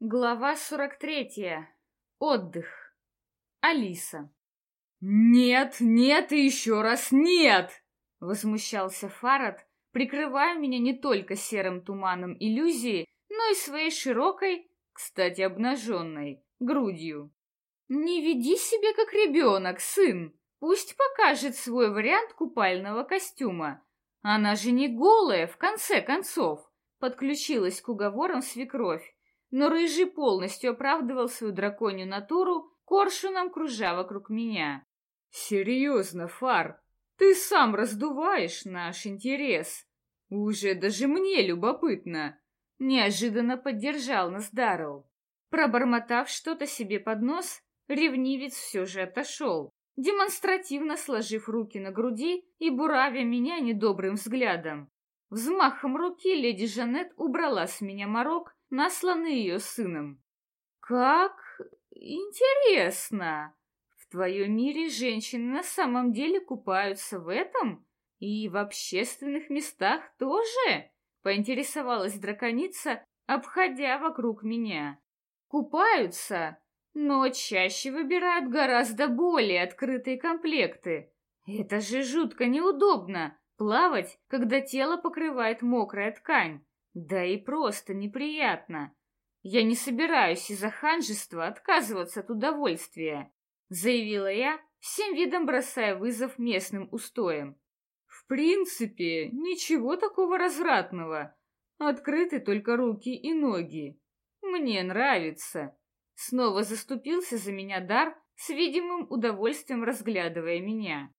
Глава 43. Отдых. Алиса. «Нет, нет и еще раз нет!» — возмущался Фарад, прикрывая меня не только серым туманом иллюзии, но и своей широкой, кстати, обнаженной, грудью. «Не веди себя как ребенок, сын! Пусть покажет свой вариант купального костюма. Она же не голая, в конце концов!» Подключилась к уговорам свекровь но Рыжий полностью оправдывал свою драконью натуру, коршуном кружа вокруг меня. «Серьезно, Фар, ты сам раздуваешь наш интерес. Уже даже мне любопытно!» Неожиданно поддержал нас Даррелл. Пробормотав что-то себе под нос, ревнивец все же отошел, демонстративно сложив руки на груди и буравя меня недобрым взглядом. Взмахом руки леди Жанет убрала с меня морок насланы ее сыном. Как интересно! В твоем мире женщины на самом деле купаются в этом? И в общественных местах тоже? Поинтересовалась драконица, обходя вокруг меня. Купаются, но чаще выбирают гораздо более открытые комплекты. Это же жутко неудобно плавать, когда тело покрывает мокрая ткань. Да и просто неприятно. Я не собираюсь из-за ханжества отказываться от удовольствия, заявила я, всем видом бросая вызов местным устоям. В принципе, ничего такого развратного. Открыты только руки и ноги. Мне нравится. Снова заступился за меня Дар, с видимым удовольствием разглядывая меня.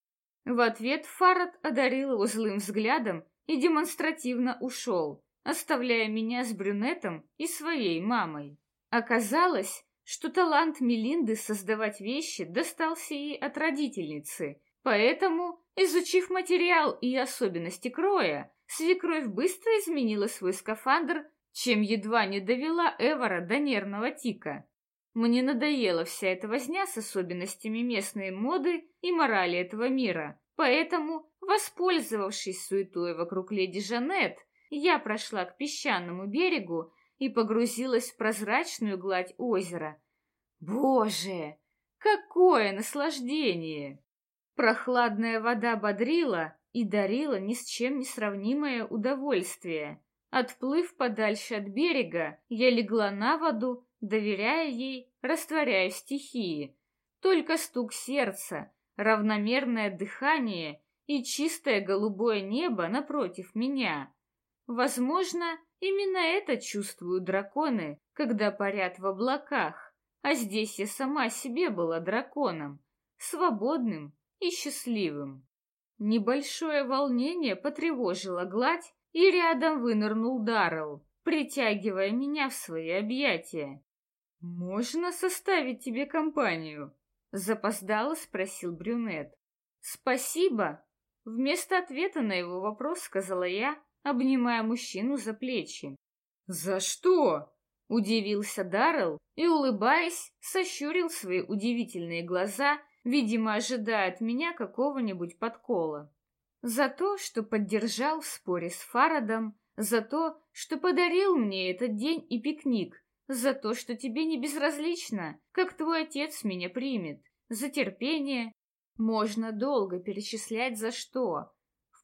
В ответ Фарад одарил его злым взглядом и демонстративно ушел, оставляя меня с брюнетом и своей мамой. Оказалось, что талант Мелинды создавать вещи достался ей от родительницы, поэтому, изучив материал и особенности кроя, свекровь быстро изменила свой скафандр, чем едва не довела Эвора до нервного тика. Мне надоела вся эта возня с особенностями местной моды и морали этого мира, поэтому, воспользовавшись суетой вокруг леди Жанет, я прошла к песчаному берегу и погрузилась в прозрачную гладь озера. Боже, какое наслаждение! Прохладная вода бодрила и дарила ни с чем не сравнимое удовольствие. Отплыв подальше от берега, я легла на воду, доверяя ей, растворяя стихии. Только стук сердца, равномерное дыхание и чистое голубое небо напротив меня Возможно, именно это чувствуют драконы, когда парят в облаках, а здесь я сама себе была драконом, свободным и счастливым. Небольшое волнение потревожило гладь, и рядом вынырнул Даррелл, притягивая меня в свои объятия. «Можно составить тебе компанию?» — запоздало спросил брюнет. «Спасибо!» Вместо ответа на его вопрос сказала я, обнимая мужчину за плечи. «За что?» — удивился Даррелл и, улыбаясь, сощурил свои удивительные глаза, видимо, ожидая от меня какого-нибудь подкола. За то, что поддержал в споре с Фарадом, за то, что подарил мне этот день и пикник, за то, что тебе не безразлично, как твой отец меня примет, за терпение. Можно долго перечислять за что,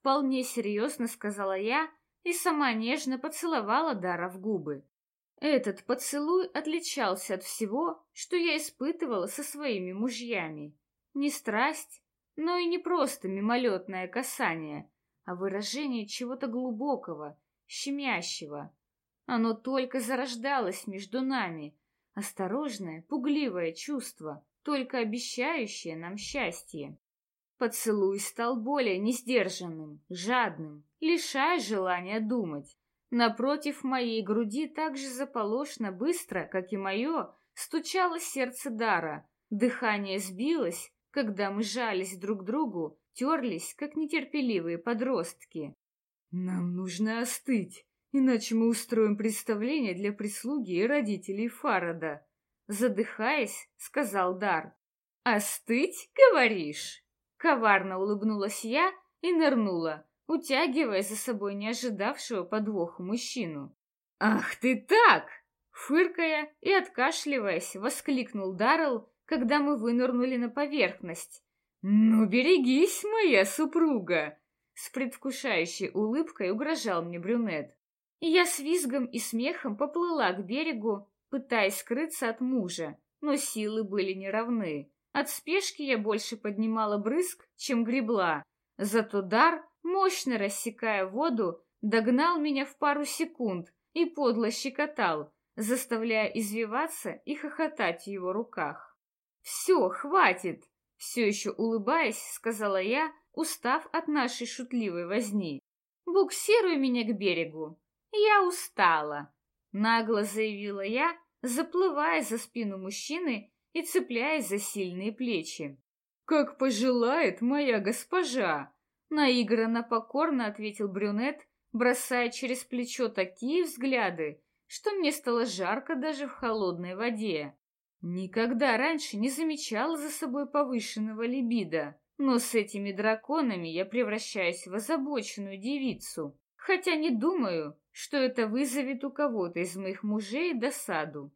Вполне серьезно сказала я и сама нежно поцеловала Дара в губы. Этот поцелуй отличался от всего, что я испытывала со своими мужьями. Не страсть, но и не просто мимолетное касание, а выражение чего-то глубокого, щемящего. Оно только зарождалось между нами, осторожное, пугливое чувство, только обещающее нам счастье. Поцелуй стал более несдержанным, жадным, лишая желания думать. Напротив моей груди так же заполошно быстро, как и мое, стучало сердце Дара. Дыхание сбилось, когда мы жались друг к другу, терлись, как нетерпеливые подростки. «Нам нужно остыть, иначе мы устроим представление для прислуги и родителей Фарада», задыхаясь, сказал Дар. «Остыть, говоришь?» Коварно улыбнулась я и нырнула, утягивая за собой неожидавшего подвоха мужчину. «Ах ты так!» Фыркая и откашливаясь, воскликнул Даррелл, когда мы вынырнули на поверхность. «Ну, берегись, моя супруга!» С предвкушающей улыбкой угрожал мне брюнет. И я с визгом и смехом поплыла к берегу, пытаясь скрыться от мужа, но силы были неравны. От спешки я больше поднимала брызг, чем гребла. Зато дар, мощно рассекая воду, догнал меня в пару секунд и подло щекотал, заставляя извиваться и хохотать в его руках. «Все, хватит!» Все еще улыбаясь, сказала я, устав от нашей шутливой возни. «Буксируй меня к берегу!» «Я устала!» Нагло заявила я, заплывая за спину мужчины и цепляясь за сильные плечи. «Как пожелает моя госпожа!» Наигранно покорно ответил брюнет, бросая через плечо такие взгляды, что мне стало жарко даже в холодной воде. Никогда раньше не замечала за собой повышенного либидо, но с этими драконами я превращаюсь в озабоченную девицу, хотя не думаю, что это вызовет у кого-то из моих мужей досаду.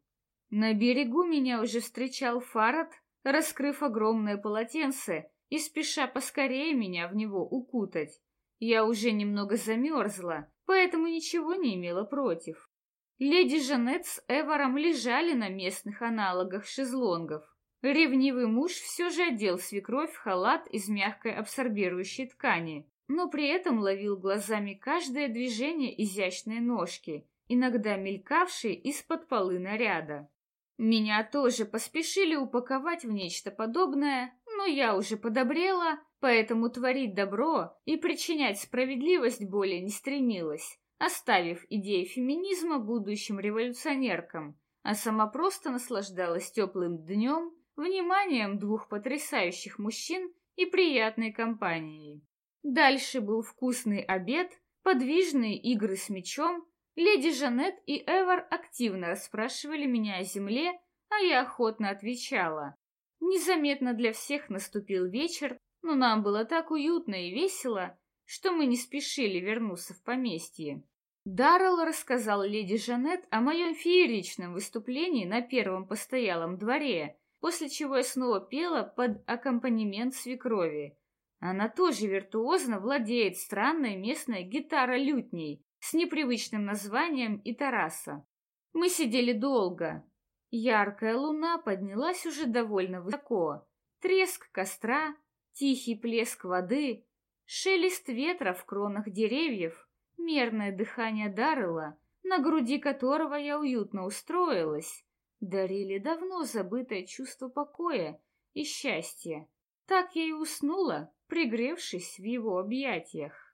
На берегу меня уже встречал Фарад, раскрыв огромное полотенце и спеша поскорее меня в него укутать. Я уже немного замерзла, поэтому ничего не имела против. Леди Жанет с Эваром лежали на местных аналогах шезлонгов. Ревнивый муж все же одел свекровь в халат из мягкой абсорбирующей ткани, но при этом ловил глазами каждое движение изящной ножки, иногда мелькавшей из-под полы наряда. Меня тоже поспешили упаковать в нечто подобное, но я уже подобрела, поэтому творить добро и причинять справедливость более не стремилась оставив идеи феминизма будущим революционеркам, а сама просто наслаждалась теплым днем, вниманием двух потрясающих мужчин и приятной компанией. Дальше был вкусный обед, подвижные игры с мячом, леди Жанет и Эвар активно расспрашивали меня о земле, а я охотно отвечала. Незаметно для всех наступил вечер, но нам было так уютно и весело, что мы не спешили вернуться в поместье. Даррелл рассказал леди Жанет о моем фееричном выступлении на первом постоялом дворе, после чего я снова пела под аккомпанемент свекрови. Она тоже виртуозно владеет странной местной гитарой-лютней с непривычным названием Итараса. Мы сидели долго. Яркая луна поднялась уже довольно высоко. Треск костра, тихий плеск воды, Шелест ветра в кронах деревьев, мерное дыхание Даррелла, на груди которого я уютно устроилась, дарили давно забытое чувство покоя и счастья. Так я и уснула, пригревшись в его объятиях.